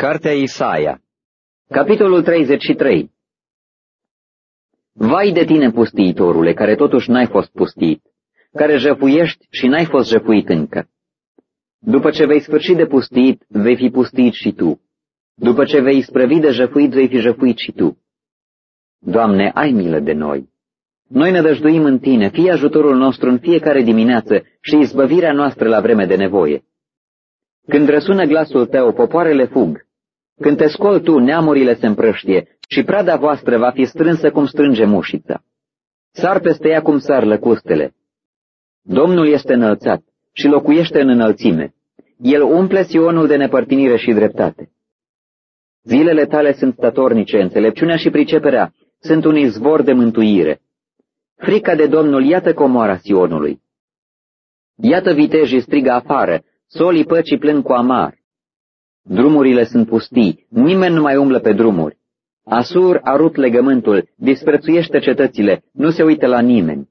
Cartea Isaia Capitolul 33 Vai de tine, pustiitorule, care totuși n-ai fost pustit, care jăpuiești și n-ai fost jăpuit încă. După ce vei sfârși de pustit, vei fi pustit și tu. După ce vei sprăvi de jăfuit, vei fi jăfuit și tu. Doamne, ai milă de noi. Noi ne dăjduim în tine, fie ajutorul nostru în fiecare dimineață și izbăvirea noastră la vreme de nevoie. Când răsună glasul tău, popoarele fug, când te scol tu, neamurile se împrăștie și prada voastră va fi strânsă cum strânge mușița. Sar peste ea cum sar lăcustele. Domnul este înălțat și locuiește în înălțime. El umple Sionul de nepărtinire și dreptate. Zilele tale sunt statornice, înțelepciunea și priceperea sunt un izvor de mântuire. Frica de Domnul iată comoara Sionului. Iată vitejii strigă afară, solii păcii plâng cu amar. Drumurile sunt pustii, nimeni nu mai umblă pe drumuri. Asur a rupt legământul, disprețuiește cetățile, nu se uită la nimeni.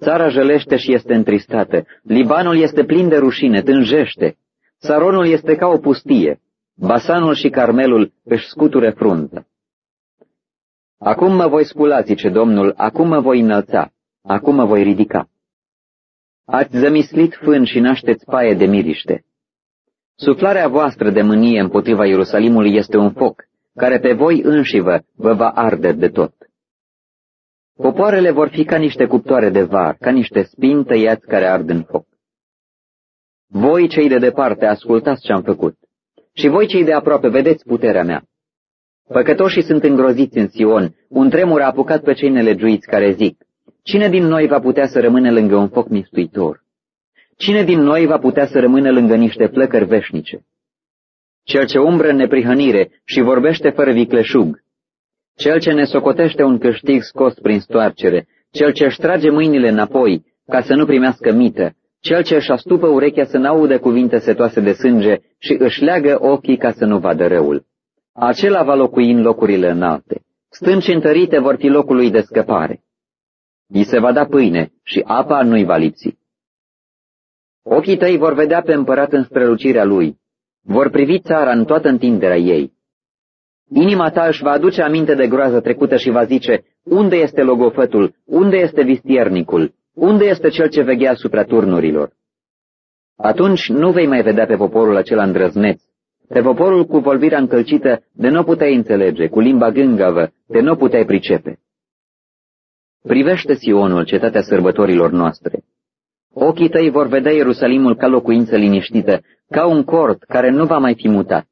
Țara jălește și este întristată, Libanul este plin de rușine, tânjește, Saronul este ca o pustie, Basanul și Carmelul își scuture frunză. Acum mă voi scula, zice Domnul, acum mă voi înălța, acum mă voi ridica. Ați zămislit fân și nașteți paie de miriște. Suflarea voastră de mânie împotriva Ierusalimului este un foc, care pe voi înșivă vă va arde de tot. Popoarele vor fi ca niște cuptoare de var, ca niște spini tăiați care ard în foc. Voi, cei de departe, ascultați ce am făcut. Și voi, cei de aproape, vedeți puterea mea. Păcătoșii sunt îngroziți în Sion, un tremur a apucat pe cei nelegiuiți care zic, Cine din noi va putea să rămână lângă un foc mistuitor? Cine din noi va putea să rămână lângă niște plăcări veșnice? Cel ce umbră în neprihănire și vorbește fără vicleșug, cel ce ne socotește un câștig scos prin stoarcere, cel ce își trage mâinile înapoi ca să nu primească mită, cel ce își astupă urechea să n-audă cuvinte setoase de sânge și își leagă ochii ca să nu vadă răul. Acela va locui în locurile înalte. Stânci întărite vor fi locului de scăpare. I se va da pâine și apa nu-i va lipsi. Ochii tăi vor vedea pe împărat în strălucirea lui, vor privi țara în toată întinderea ei. Inima ta își va aduce aminte de groază trecută și va zice, unde este logofătul, unde este vistiernicul, unde este cel ce veghea asupra turnurilor? Atunci nu vei mai vedea pe poporul acela îndrăzneț, pe poporul cu volvirea încălcită de nu puteai înțelege, cu limba gângavă de nu puteai pricepe. Privește Sionul, cetatea sărbătorilor noastre. Ochii tăi vor vedea Ierusalimul ca locuință liniștită, ca un cort care nu va mai fi mutat,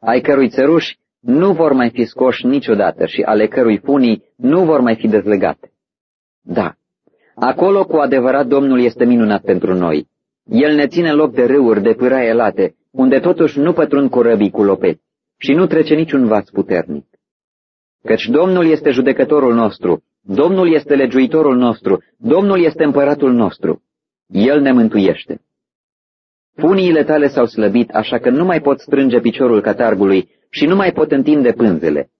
ai cărui țăruși nu vor mai fi scoși niciodată și ale cărui funii nu vor mai fi dezlegate. Da, acolo cu adevărat Domnul este minunat pentru noi. El ne ține loc de râuri, de pâraie late, unde totuși nu pătrund cu răbii cu lopeți și nu trece niciun vaț puternic. Căci Domnul este judecătorul nostru, Domnul este legiuitorul nostru, Domnul este împăratul nostru. El ne mântuiește. Puniile tale s-au slăbit, așa că nu mai pot strânge piciorul catargului și nu mai pot întinde pânzele.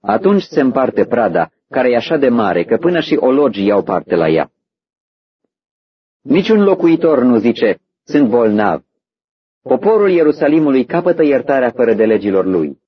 Atunci se împarte prada, care e așa de mare că până și ologii iau parte la ea. Niciun locuitor nu zice, sunt bolnav. Poporul Ierusalimului capătă iertarea fără de legilor lui.